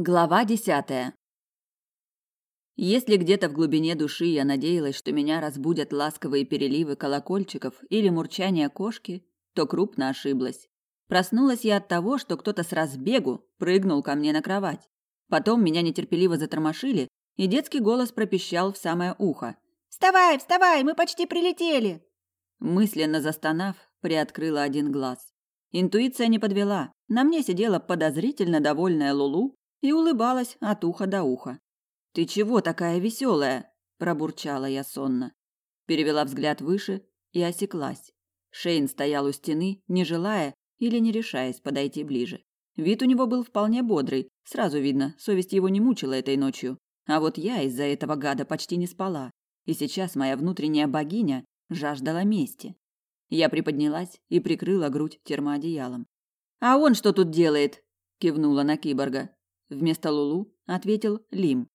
Глава десятая. Если где-то в глубине души я надеялась, что меня разбудят ласковые переливы колокольчиков или мурчание кошки, то крупно ошиблась. Проснулась я от того, что кто-то с разбегу прыгнул ко мне на кровать. Потом меня нетерпеливо затормошили, и детский голос пропищал в самое ухо. «Вставай, вставай, мы почти прилетели!» Мысленно застонав, приоткрыла один глаз. Интуиция не подвела. На мне сидела подозрительно довольная Лулу и улыбалась от уха до уха. «Ты чего такая веселая?» – пробурчала я сонно. Перевела взгляд выше и осеклась. Шейн стоял у стены, не желая или не решаясь подойти ближе. Вид у него был вполне бодрый, сразу видно, совесть его не мучила этой ночью. А вот я из-за этого гада почти не спала, и сейчас моя внутренняя богиня жаждала мести. Я приподнялась и прикрыла грудь термоодеялом. «А он что тут делает?» – кивнула на киборга. Вместо Лулу ответил Лим.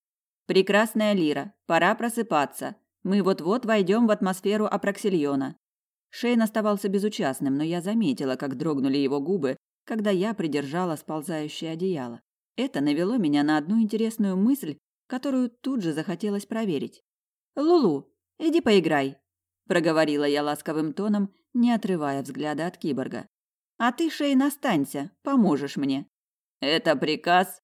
Прекрасная Лира, пора просыпаться. Мы вот-вот войдем в атмосферу Апроксильона. Шейн оставался безучастным, но я заметила, как дрогнули его губы, когда я придержала сползающее одеяло. Это навело меня на одну интересную мысль, которую тут же захотелось проверить. «Лулу, иди поиграй», – проговорила я ласковым тоном, не отрывая взгляда от киборга. «А ты, Шейн, останься, поможешь мне». «Это приказ?»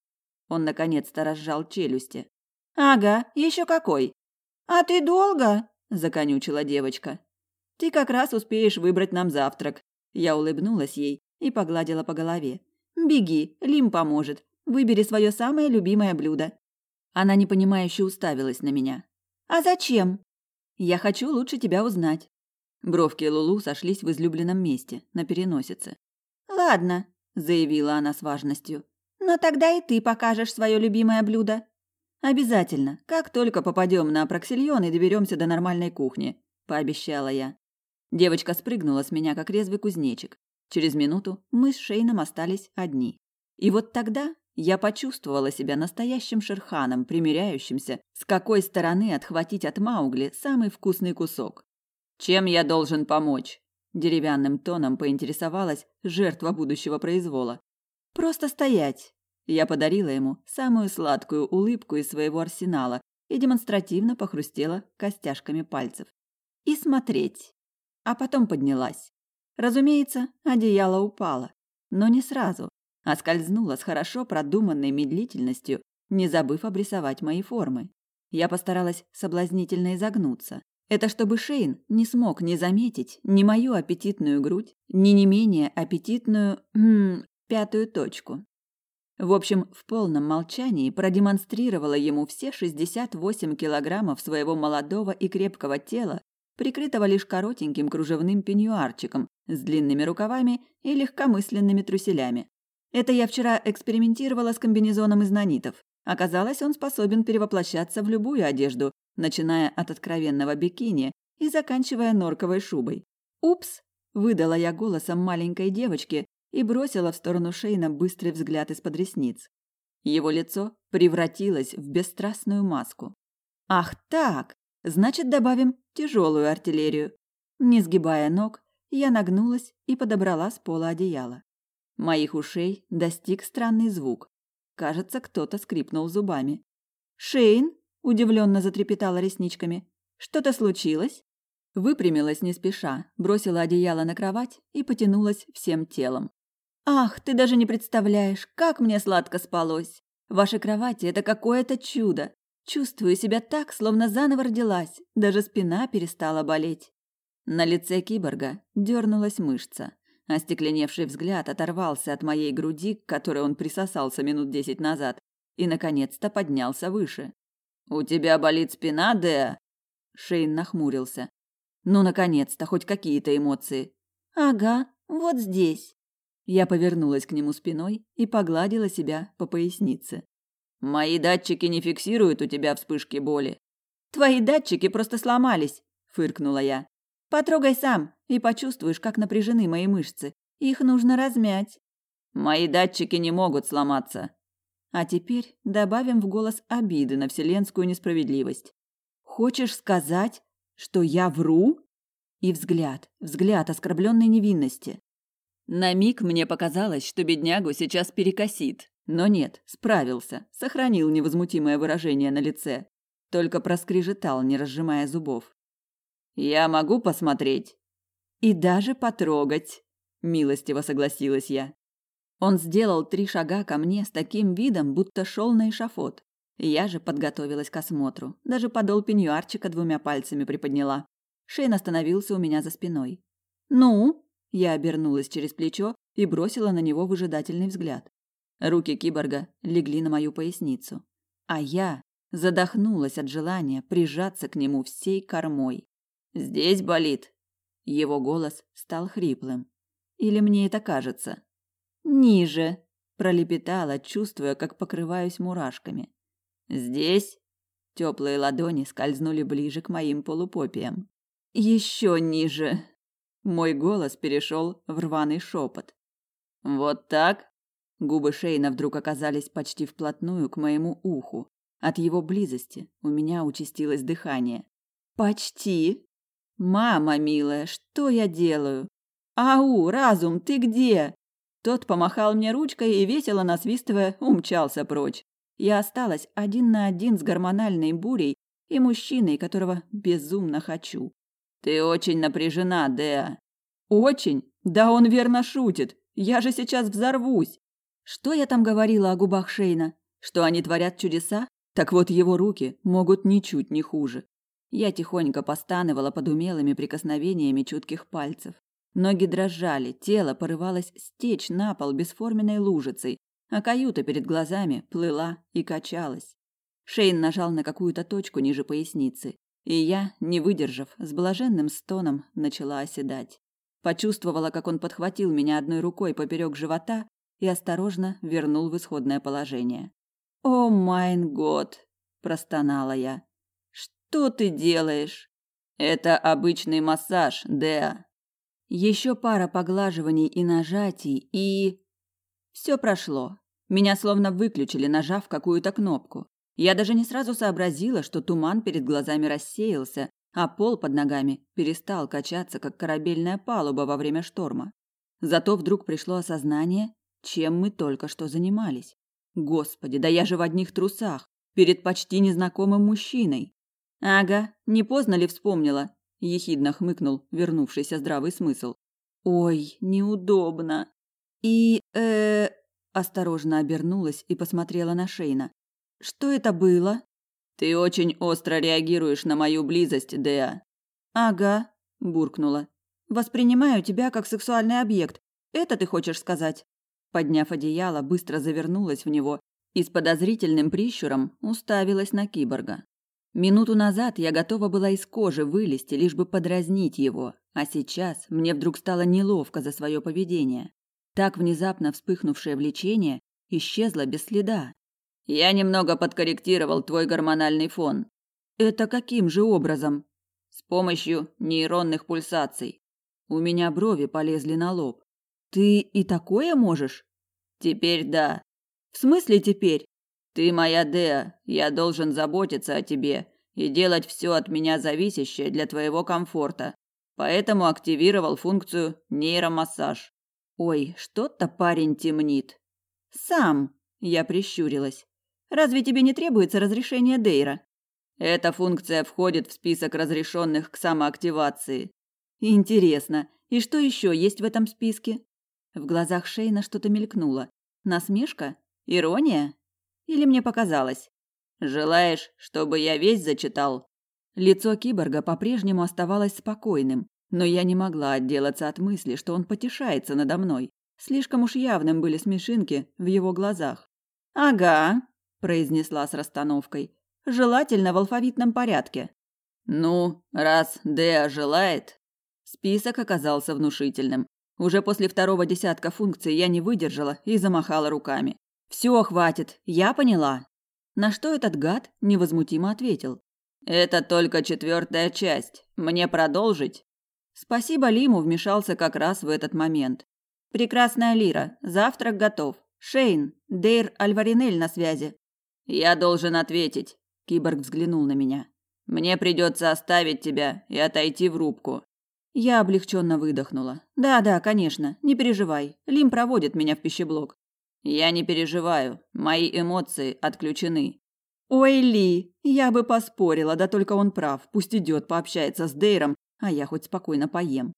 Он наконец-то разжал челюсти. Ага, еще какой. А ты долго? законючила девочка. Ты как раз успеешь выбрать нам завтрак. Я улыбнулась ей и погладила по голове. Беги, Лим поможет. Выбери свое самое любимое блюдо. Она непонимающе уставилась на меня. А зачем? Я хочу лучше тебя узнать. Бровки Лулу сошлись в излюбленном месте, на переносице. Ладно, заявила она с важностью. Но тогда и ты покажешь свое любимое блюдо. Обязательно, как только попадем на Проксильон и доберемся до нормальной кухни, пообещала я. Девочка спрыгнула с меня, как резвый кузнечик. Через минуту мы с Шейном остались одни. И вот тогда я почувствовала себя настоящим шерханом, примиряющимся, с какой стороны отхватить от Маугли самый вкусный кусок. «Чем я должен помочь?» – деревянным тоном поинтересовалась жертва будущего произвола. Просто стоять. Я подарила ему самую сладкую улыбку из своего арсенала и демонстративно похрустела костяшками пальцев. И смотреть. А потом поднялась. Разумеется, одеяло упало, но не сразу, а скользнуло с хорошо продуманной медлительностью, не забыв обрисовать мои формы. Я постаралась соблазнительно изогнуться. Это чтобы Шейн не смог не заметить ни мою аппетитную грудь, ни не менее аппетитную, м пятую точку. В общем, в полном молчании продемонстрировала ему все 68 килограммов своего молодого и крепкого тела, прикрытого лишь коротеньким кружевным пеньюарчиком с длинными рукавами и легкомысленными труселями. Это я вчера экспериментировала с комбинезоном из нанитов. Оказалось, он способен перевоплощаться в любую одежду, начиная от откровенного бикини и заканчивая норковой шубой. «Упс!» – выдала я голосом маленькой девочки, и бросила в сторону Шейна быстрый взгляд из-под ресниц. Его лицо превратилось в бесстрастную маску. Ах так, значит, добавим тяжелую артиллерию. Не сгибая ног, я нагнулась и подобрала с пола одеяло. Моих ушей достиг странный звук. Кажется, кто-то скрипнул зубами. Шейн удивленно затрепетала ресничками. Что-то случилось? Выпрямилась не спеша, бросила одеяло на кровать и потянулась всем телом. Ах, ты даже не представляешь, как мне сладко спалось. Ваши кровати это какое-то чудо. Чувствую себя так, словно заново родилась, даже спина перестала болеть. На лице киборга дернулась мышца. Остекленевший взгляд оторвался от моей груди, к которой он присосался минут десять назад, и наконец-то поднялся выше. У тебя болит спина, Деа? Шейн нахмурился. Ну наконец-то хоть какие-то эмоции. Ага, вот здесь. Я повернулась к нему спиной и погладила себя по пояснице. Мои датчики не фиксируют у тебя вспышки боли. Твои датчики просто сломались, фыркнула я. Потрогай сам и почувствуешь, как напряжены мои мышцы. Их нужно размять. Мои датчики не могут сломаться. А теперь добавим в голос обиды на вселенскую несправедливость. Хочешь сказать, что я вру? И взгляд, взгляд оскорбленной невинности. На миг мне показалось, что беднягу сейчас перекосит. Но нет, справился, сохранил невозмутимое выражение на лице. Только проскрежетал, не разжимая зубов. «Я могу посмотреть?» «И даже потрогать», – милостиво согласилась я. Он сделал три шага ко мне с таким видом, будто шел на эшафот. Я же подготовилась к осмотру, даже подол пеньюарчика двумя пальцами приподняла. Шейн остановился у меня за спиной. «Ну?» – я обернулась через плечо и бросила на него выжидательный взгляд. Руки киборга легли на мою поясницу, а я задохнулась от желания прижаться к нему всей кормой. «Здесь болит!» Его голос стал хриплым. Или мне это кажется? «Ниже!» – пролепетала, чувствуя, как покрываюсь мурашками. «Здесь?» Теплые ладони скользнули ближе к моим полупопиям. «Еще ниже!» Мой голос перешел в рваный шепот. «Вот так?» Губы Шейна вдруг оказались почти вплотную к моему уху. От его близости у меня участилось дыхание. «Почти!» «Мама, милая, что я делаю?» «Ау, разум, ты где?» Тот помахал мне ручкой и, весело насвистывая, умчался прочь. Я осталась один на один с гормональной бурей и мужчиной, которого безумно хочу. «Ты очень напряжена, Деа». «Очень? Да он верно шутит. Я же сейчас взорвусь». Что я там говорила о губах Шейна? Что они творят чудеса? Так вот его руки могут ничуть не хуже. Я тихонько постановала под умелыми прикосновениями чутких пальцев. Ноги дрожали, тело порывалось стечь на пол бесформенной лужицей, а каюта перед глазами плыла и качалась. Шейн нажал на какую-то точку ниже поясницы, и я, не выдержав, с блаженным стоном начала оседать. Почувствовала, как он подхватил меня одной рукой поперек живота и осторожно вернул в исходное положение. «О, майн год!» – простонала я. «Что ты делаешь?» «Это обычный массаж, Деа». Еще пара поглаживаний и нажатий, и... Все прошло. Меня словно выключили, нажав какую-то кнопку. Я даже не сразу сообразила, что туман перед глазами рассеялся, а пол под ногами перестал качаться, как корабельная палуба во время шторма. Зато вдруг пришло осознание, чем мы только что занимались. Господи, да я же в одних трусах, перед почти незнакомым мужчиной. Ага, не поздно ли вспомнила? ехидно хмыкнул вернувшийся здравый смысл. Ой, неудобно. И э осторожно обернулась и посмотрела на Шейна. Что это было? Ты очень остро реагируешь на мою близость, Деа. Ага, буркнула. Воспринимаю тебя как сексуальный объект. Это ты хочешь сказать? Подняв одеяло, быстро завернулась в него и с подозрительным прищуром уставилась на киборга. Минуту назад я готова была из кожи вылезти, лишь бы подразнить его, а сейчас мне вдруг стало неловко за свое поведение. Так внезапно вспыхнувшее влечение исчезло без следа. Я немного подкорректировал твой гормональный фон. Это каким же образом? С помощью нейронных пульсаций. У меня брови полезли на лоб. Ты и такое можешь? Теперь да. В смысле теперь? Ты моя Деа, я должен заботиться о тебе и делать все от меня зависящее для твоего комфорта. Поэтому активировал функцию нейромассаж. Ой, что-то парень темнит. Сам, я прищурилась. Разве тебе не требуется разрешение Дейра? Эта функция входит в список разрешенных к самоактивации. Интересно, и что еще есть в этом списке? В глазах Шейна что-то мелькнуло. Насмешка? Ирония? Или мне показалось? Желаешь, чтобы я весь зачитал? Лицо киборга по-прежнему оставалось спокойным, но я не могла отделаться от мысли, что он потешается надо мной. Слишком уж явным были смешинки в его глазах. «Ага», – произнесла с расстановкой. «Желательно в алфавитном порядке». «Ну, раз Деа желает...» Список оказался внушительным. Уже после второго десятка функций я не выдержала и замахала руками. «Все, хватит, я поняла». На что этот гад невозмутимо ответил. «Это только четвертая часть. Мне продолжить?» Спасибо Лиму вмешался как раз в этот момент. «Прекрасная Лира, завтрак готов. Шейн, Дейр Альваринель на связи». «Я должен ответить», – киборг взглянул на меня. «Мне придется оставить тебя и отойти в рубку. Я облегченно выдохнула. Да-да, конечно, не переживай. Лим проводит меня в пищеблок. Я не переживаю, мои эмоции отключены. Ой, Ли, я бы поспорила, да только он прав. Пусть идет, пообщается с Дейром, а я хоть спокойно поем.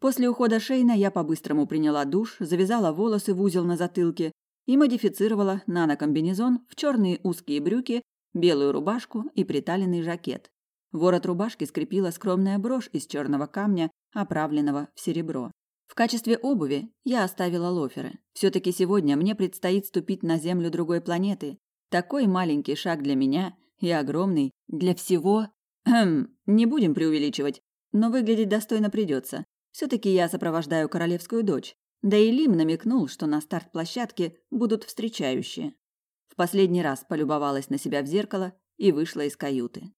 После ухода Шейна я по-быстрому приняла душ, завязала волосы в узел на затылке и модифицировала нанокомбинезон в черные узкие брюки, белую рубашку и приталенный жакет. Ворот рубашки скрепила скромная брошь из черного камня, оправленного в серебро. В качестве обуви я оставила лоферы. Все-таки сегодня мне предстоит ступить на землю другой планеты. Такой маленький шаг для меня и огромный для всего... Хм, не будем преувеличивать, но выглядеть достойно придется. Все-таки я сопровождаю королевскую дочь. Да и Лим намекнул, что на старт площадки будут встречающие. В последний раз полюбовалась на себя в зеркало и вышла из каюты.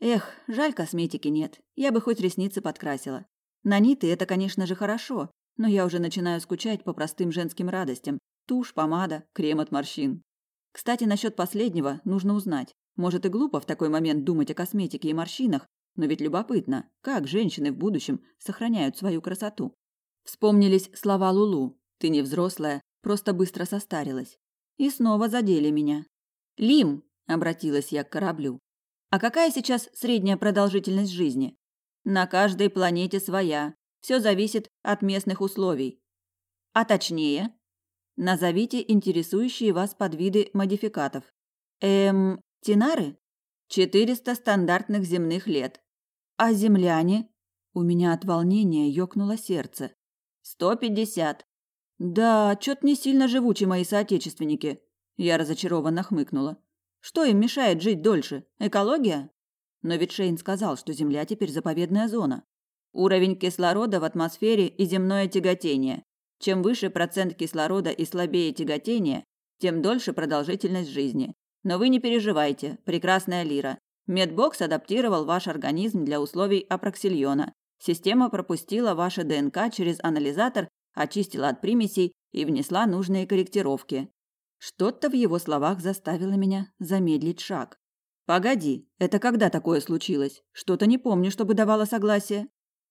Эх, жаль, косметики нет. Я бы хоть ресницы подкрасила. Наниты это, конечно же, хорошо, но я уже начинаю скучать по простым женским радостям. Тушь, помада, крем от морщин. Кстати, насчет последнего нужно узнать. Может и глупо в такой момент думать о косметике и морщинах, но ведь любопытно, как женщины в будущем сохраняют свою красоту. Вспомнились слова Лулу «Ты не взрослая, просто быстро состарилась». И снова задели меня. «Лим», — обратилась я к кораблю, — «а какая сейчас средняя продолжительность жизни?» «На каждой планете своя. Все зависит от местных условий». «А точнее?» «Назовите интересующие вас подвиды модификатов». «Эм, тинары?» «400 стандартных земных лет. А земляне? У меня от волнения ёкнуло сердце. Сто пятьдесят. Да, чё-то не сильно живучи мои соотечественники. Я разочарованно хмыкнула. Что им мешает жить дольше? Экология? Но ведь Шейн сказал, что Земля теперь заповедная зона. Уровень кислорода в атмосфере и земное тяготение. Чем выше процент кислорода и слабее тяготение, тем дольше продолжительность жизни. Но вы не переживайте, прекрасная Лира. Медбокс адаптировал ваш организм для условий апроксильона. Система пропустила ваше ДНК через анализатор, очистила от примесей и внесла нужные корректировки. Что-то в его словах заставило меня замедлить шаг. Погоди, это когда такое случилось? Что-то не помню, чтобы давала согласие.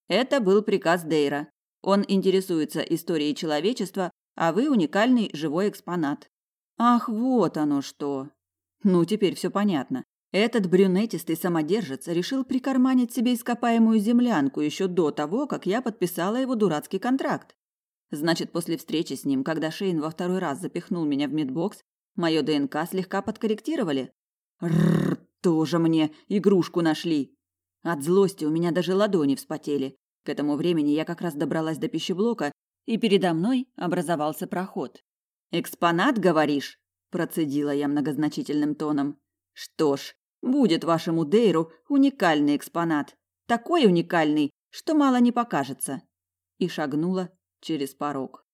Это был приказ Дейра. Он интересуется историей человечества, а вы уникальный живой экспонат. Ах, вот оно что. Ну, теперь все понятно. Этот брюнетистый самодержец решил прикарманить себе ископаемую землянку еще до того, как я подписала его дурацкий контракт. Значит, после встречи с ним, когда Шейн во второй раз запихнул меня в медбокс, мое ДНК слегка подкорректировали. Рррр, тоже мне игрушку нашли. От злости у меня даже ладони вспотели. К этому времени я как раз добралась до пищеблока, и передо мной образовался проход. «Экспонат, говоришь?» – процедила я многозначительным тоном. «Что ж, Будет вашему Дейру уникальный экспонат. Такой уникальный, что мало не покажется. И шагнула через порог.